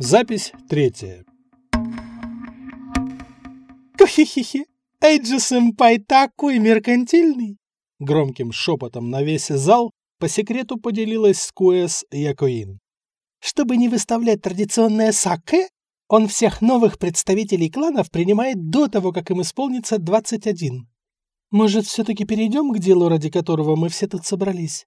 Запись третья. Хи-хи-хи, Эйджи-сэмпай такой меркантильный! Громким шепотом на весь зал по секрету поделилась с Якоин. Чтобы не выставлять традиционное саке, он всех новых представителей кланов принимает до того, как им исполнится 21. Может, все-таки перейдем к делу, ради которого мы все тут собрались?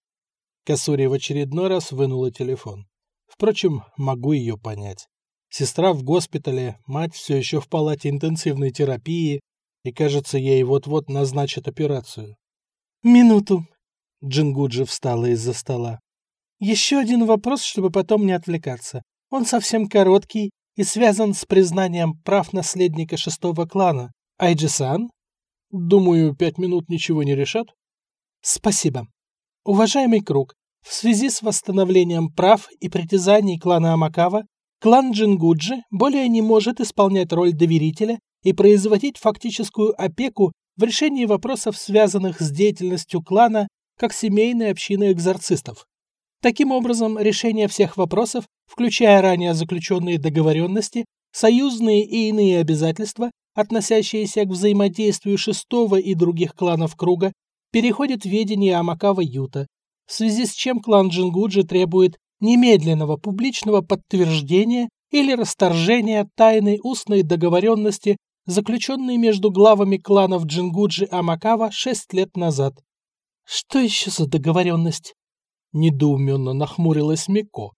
Касури в очередной раз вынула телефон. Впрочем, могу ее понять. Сестра в госпитале, мать все еще в палате интенсивной терапии, и, кажется, ей вот-вот назначат операцию. «Минуту!» Джингуджи встала из-за стола. «Еще один вопрос, чтобы потом не отвлекаться. Он совсем короткий и связан с признанием прав наследника шестого клана. Айджи-сан?» «Думаю, пять минут ничего не решат». «Спасибо. Уважаемый круг, в связи с восстановлением прав и притязаний клана Амакава, клан Джингуджи более не может исполнять роль доверителя и производить фактическую опеку в решении вопросов, связанных с деятельностью клана как семейной общины экзорцистов. Таким образом, решение всех вопросов, включая ранее заключенные договоренности, союзные и иные обязательства, относящиеся к взаимодействию шестого и других кланов круга, переходит в ведение Амакава Юта, в связи с чем клан Джингуджи требует немедленного публичного подтверждения или расторжения тайной устной договоренности, заключенной между главами кланов Джингуджи Амакава шесть лет назад. «Что еще за договоренность?» Недоуменно нахмурилась Мико.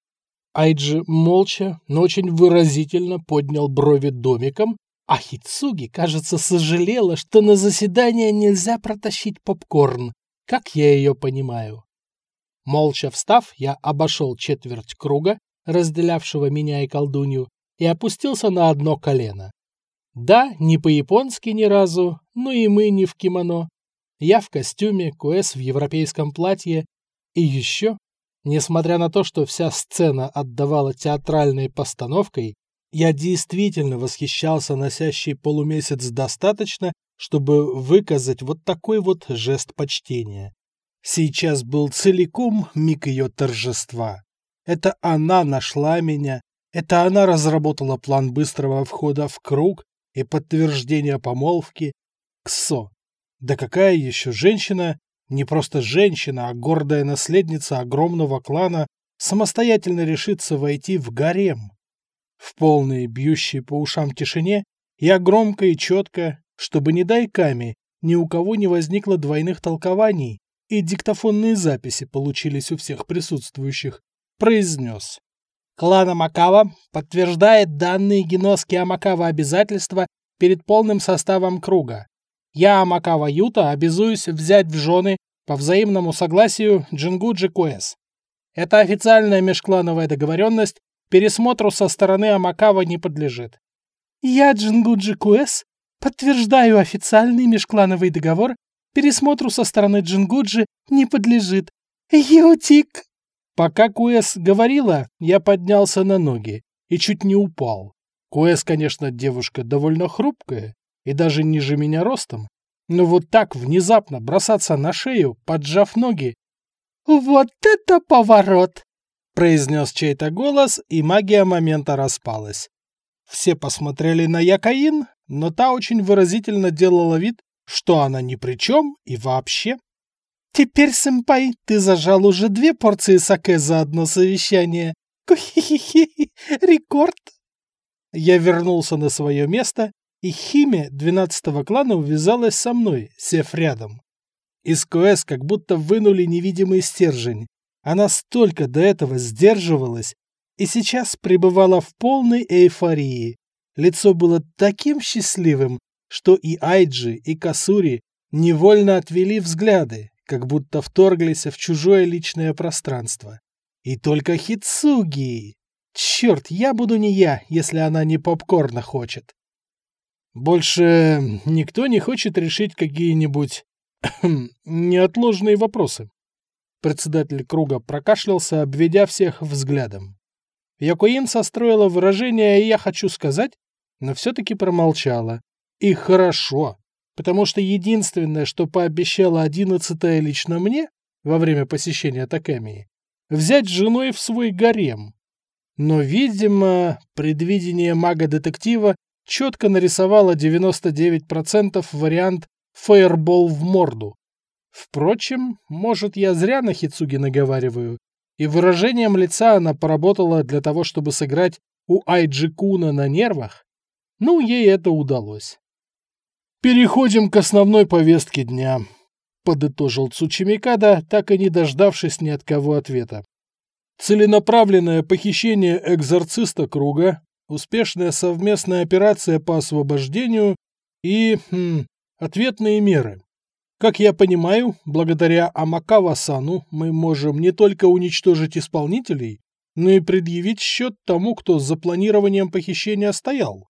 Айджи молча, но очень выразительно поднял брови домиком, а Хицуги, кажется, сожалела, что на заседание нельзя протащить попкорн, как я ее понимаю. Молча встав, я обошел четверть круга, разделявшего меня и колдунью, и опустился на одно колено. Да, не по-японски ни разу, но и мы не в кимоно. Я в костюме, Куэс в европейском платье. И еще, несмотря на то, что вся сцена отдавала театральной постановкой, я действительно восхищался носящий полумесяц достаточно, чтобы выказать вот такой вот жест почтения. Сейчас был целиком миг ее торжества. Это она нашла меня, это она разработала план быстрого входа в круг и подтверждения помолвки. Ксо. Да какая еще женщина, не просто женщина, а гордая наследница огромного клана, самостоятельно решится войти в гарем? В полной, бьющей по ушам тишине, я громко и четко, чтобы не дай Ками, ни у кого не возникло двойных толкований, и диктофонные записи получились у всех присутствующих, произнес. Клан Амакава подтверждает данные Геноски Амакава обязательства перед полным составом круга. Я, Амакава Юта, обязуюсь взять в жены по взаимному согласию Джингуджи Куэс. Это официальная межклановая договоренность, Пересмотру со стороны Амакава не подлежит. Я, Джингуджи Куэс, подтверждаю официальный межклановый договор. Пересмотру со стороны Джингуджи не подлежит. Ютик! Пока Куэс говорила, я поднялся на ноги и чуть не упал. Куэс, конечно, девушка довольно хрупкая и даже ниже меня ростом, но вот так внезапно бросаться на шею, поджав ноги... «Вот это поворот!» произнес чей-то голос, и магия момента распалась. Все посмотрели на Якаин, но та очень выразительно делала вид, что она ни при чем и вообще. «Теперь, сэмпай, ты зажал уже две порции саке за одно совещание. Кухи-хи-хи, рекорд!» Я вернулся на свое место, и Химе двенадцатого клана увязалась со мной, сев рядом. Из КС как будто вынули невидимый стержень, она столько до этого сдерживалась и сейчас пребывала в полной эйфории. Лицо было таким счастливым, что и Айджи, и Касури невольно отвели взгляды, как будто вторглись в чужое личное пространство. И только Хицуги... Черт, я буду не я, если она не попкорна хочет. Больше никто не хочет решить какие-нибудь неотложные вопросы. Председатель круга прокашлялся, обведя всех взглядом. Якуин состроила выражение «я хочу сказать», но все-таки промолчала. И хорошо, потому что единственное, что пообещала одиннадцатая лично мне во время посещения Такамии, взять женой в свой гарем. Но, видимо, предвидение мага-детектива четко нарисовало 99% вариант «фаербол в морду». Впрочем, может, я зря на Хицуги наговариваю, и выражением лица она поработала для того, чтобы сыграть у Айджи Куна на нервах. Ну, ей это удалось. «Переходим к основной повестке дня», — подытожил Цучимикада, так и не дождавшись ни от кого ответа. Целенаправленное похищение экзорциста круга, успешная совместная операция по освобождению и хм, ответные меры. Как я понимаю, благодаря Амакава-сану мы можем не только уничтожить исполнителей, но и предъявить счет тому, кто за планированием похищения стоял.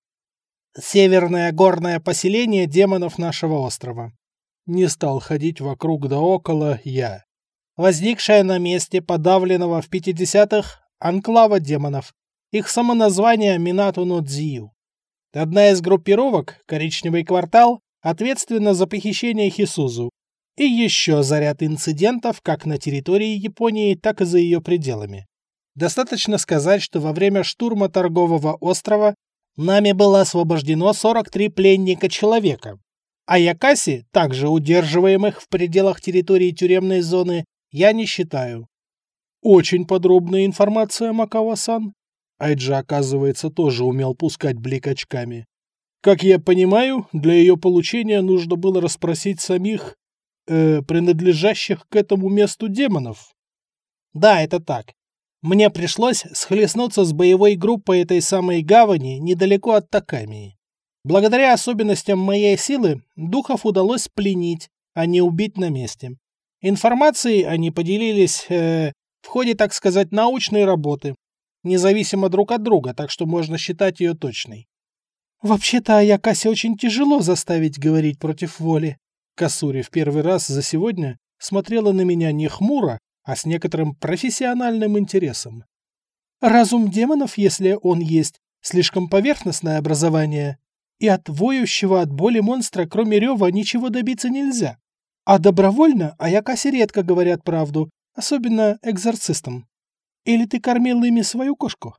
Северное горное поселение демонов нашего острова. Не стал ходить вокруг да около я. Возникшая на месте подавленного в 50-х анклава демонов. Их самоназвание Минату Нодзию. Одна из группировок, Коричневый квартал, ответственна за похищение Хисузу. И еще за ряд инцидентов как на территории Японии, так и за ее пределами. Достаточно сказать, что во время штурма торгового острова нами было освобождено 43 пленника человека, а Якаси, также удерживаемых в пределах территории тюремной зоны, я не считаю. Очень подробная информация, Макава-сан. Айджа, оказывается, тоже умел пускать блик очками. Как я понимаю, для ее получения нужно было расспросить самих, э, принадлежащих к этому месту демонов. Да, это так. Мне пришлось схлестнуться с боевой группой этой самой гавани недалеко от Такамии. Благодаря особенностям моей силы, духов удалось пленить, а не убить на месте. Информацией они поделились э, в ходе, так сказать, научной работы, независимо друг от друга, так что можно считать ее точной. «Вообще-то Аякасе очень тяжело заставить говорить против воли». Касури в первый раз за сегодня смотрела на меня не хмуро, а с некоторым профессиональным интересом. Разум демонов, если он есть, слишком поверхностное образование, и от воющего от боли монстра, кроме рева, ничего добиться нельзя. А добровольно Аякасе редко говорят правду, особенно экзорцистам. Или ты кормил ими свою кошку?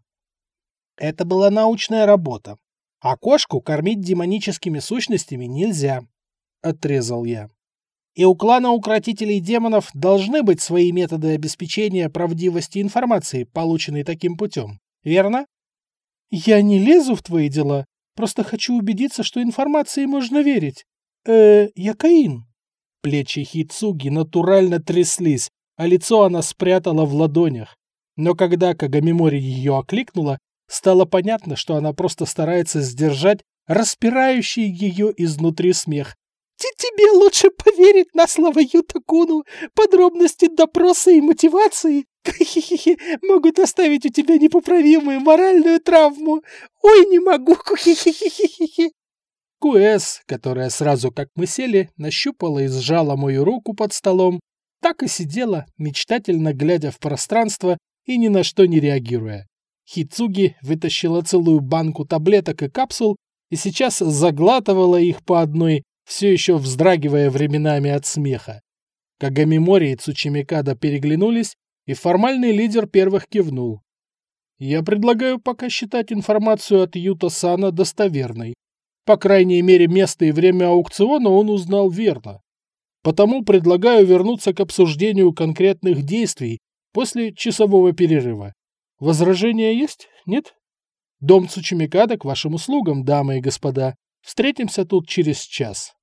Это была научная работа. А кошку кормить демоническими сущностями нельзя, — отрезал я. И у клана укротителей демонов должны быть свои методы обеспечения правдивости информации, полученной таким путем, верно? Я не лезу в твои дела, просто хочу убедиться, что информации можно верить. Э, я Каин. Плечи Хицуги натурально тряслись, а лицо она спрятала в ладонях. Но когда Кагамимори ее окликнула, Стало понятно, что она просто старается сдержать распирающий ее изнутри смех. «Тебе лучше поверить на слово Ютакуну. Подробности допроса и мотивации могут оставить у тебя непоправимую моральную травму. Ой, не могу. Куэс, которая сразу как мы сели, нащупала и сжала мою руку под столом, так и сидела, мечтательно глядя в пространство и ни на что не реагируя. Хицуги вытащила целую банку таблеток и капсул и сейчас заглатывала их по одной, все еще вздрагивая временами от смеха. Кагамимори и Цучимикада переглянулись, и формальный лидер первых кивнул. Я предлагаю пока считать информацию от Юта Сана достоверной. По крайней мере, место и время аукциона он узнал верно. Потому предлагаю вернуться к обсуждению конкретных действий после часового перерыва. Возражения есть? Нет? Дом Цучимикада к вашим услугам, дамы и господа. Встретимся тут через час.